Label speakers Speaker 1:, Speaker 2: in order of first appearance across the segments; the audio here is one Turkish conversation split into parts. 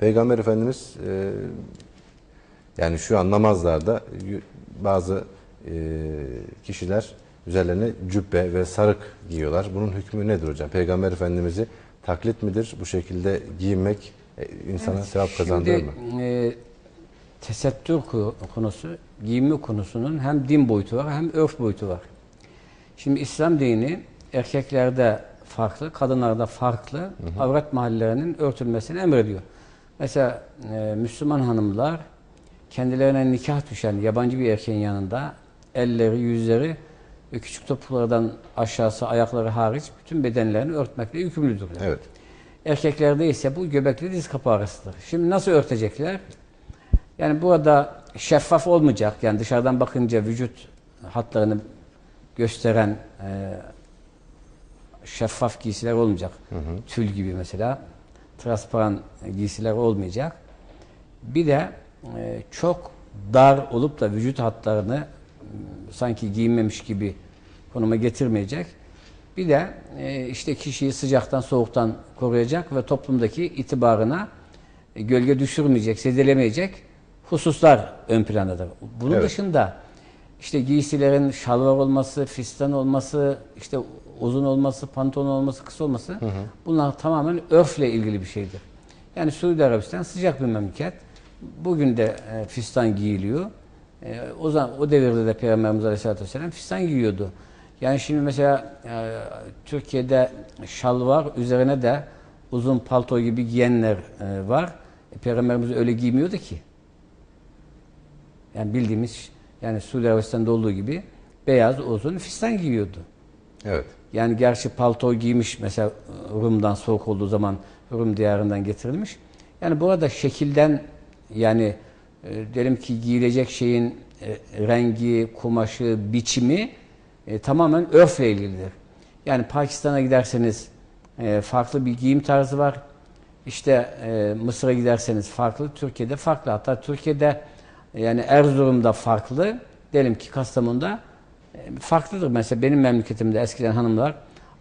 Speaker 1: Peygamber Efendimiz e, yani şu an namazlarda bazı e, kişiler üzerlerine cübbe ve sarık giyiyorlar. Bunun hükmü nedir hocam? Peygamber Efendimiz'i taklit midir? Bu şekilde giyinmek e, insana sevap kazandırır mı?
Speaker 2: Şimdi e, tesettür konusu, giyinme konusunun hem din boyutu var hem örf boyutu var. Şimdi İslam dini erkeklerde farklı, kadınlarda farklı avret mahallelerinin örtülmesini emrediyor. Mesela e, Müslüman hanımlar kendilerine nikah düşen yabancı bir erkeğin yanında elleri, yüzleri ve küçük topuklardan aşağısı ayakları hariç bütün bedenlerini örtmekle yükümlüdürler.
Speaker 1: Evet.
Speaker 2: Erkeklerde ise bu göbekli diz kapağı arasıdır. Şimdi nasıl örtecekler? Yani burada şeffaf olmayacak. Yani dışarıdan bakınca vücut hatlarını gösteren e, şeffaf giysiler olmayacak. Tül gibi mesela. Transparan giysiler olmayacak. Bir de e, çok dar olup da vücut hatlarını sanki giyinmemiş gibi konuma getirmeyecek. Bir de e, işte kişiyi sıcaktan soğuktan koruyacak ve toplumdaki itibarına e, gölge düşürmeyecek, zedelemeyecek hususlar ön plandadır. Bunun
Speaker 1: Evet.
Speaker 2: dışında işte giysilerin şalvar olması, fistan olması, işte uzun olması, pantolon olması, kısa olması bunlar tamamen örfle ilgili bir şeydir. Yani Suudi Arabistan sıcak bir memleket. Bugün de e, fistan giyiliyor. E, o zaman o devirde de Peygamberimiz Aleyhisselatü Vesselam fistan giyiyordu. Yani şimdi mesela e, Türkiye'de şalvar üzerine de uzun palto gibi giyenler e, var. E, Peygamberimiz öyle giymiyordu ki. Yani bildiğimiz yani Suudi Arabistan'da olduğu gibi beyaz uzun fistan giyiyordu.
Speaker 1: Evet.
Speaker 2: Yani gerçi palto giymiş mesela Rum'dan soğuk olduğu zaman Rum diyarından getirilmiş. Yani burada şekilden yani e, diyelim ki giyilecek şeyin e, rengi, kumaşı, biçimi e, tamamen örfle ilgilidir. Yani Pakistan'a giderseniz e, farklı bir giyim tarzı var. İşte e, Mısır'a giderseniz farklı, Türkiye'de farklı. Hatta Türkiye'de yani Erzurum'da farklı, diyelim ki Kastamonu'da e, farklıdır. Mesela benim memleketimde eskiden hanımlar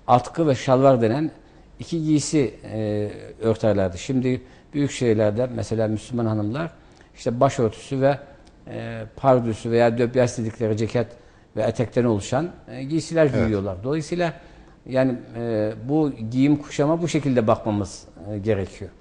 Speaker 2: atkı ve şalvar denen iki giysi e, örterlerdi. Şimdi büyük şehirlerde mesela Müslüman hanımlar işte başörtüsü ve e, pardüsü veya döbyas dedikleri ceket ve etekten oluşan e, giysiler giyiyorlar. Dolayısıyla yani e, bu giyim kuşama bu şekilde bakmamız e, gerekiyor.